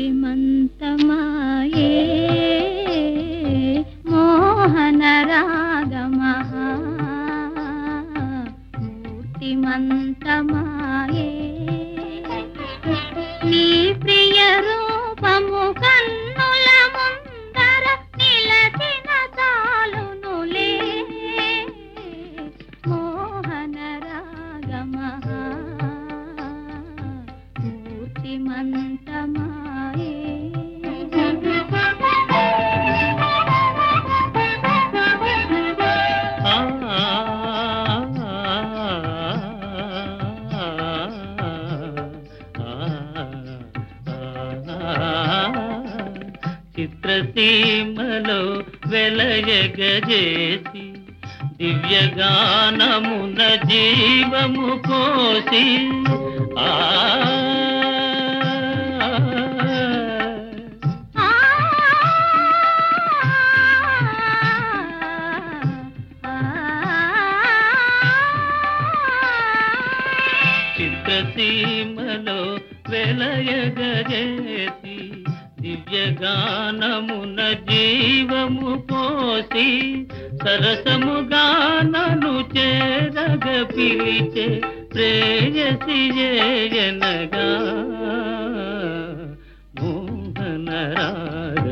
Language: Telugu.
మతిమంతమాయే మోహన రాగమహా మూర్తిమంతమాయే. నీ ప్రియ రూపము కన్నుల ముందర నిలచిన చాలునులే మోహన రాగమహా మూర్తిమంతమా? చిత్రసీమలో వెలయగజేసి దివ్యగానమున జీవము పోసి ఆ ఆ చిత్రసీమలో వెలయగజేసి దివ్యగానమున జీవము పోసి సరసముగానను చేరగ పిలిచే ప్రేయసి జయనగా మోహనరాగ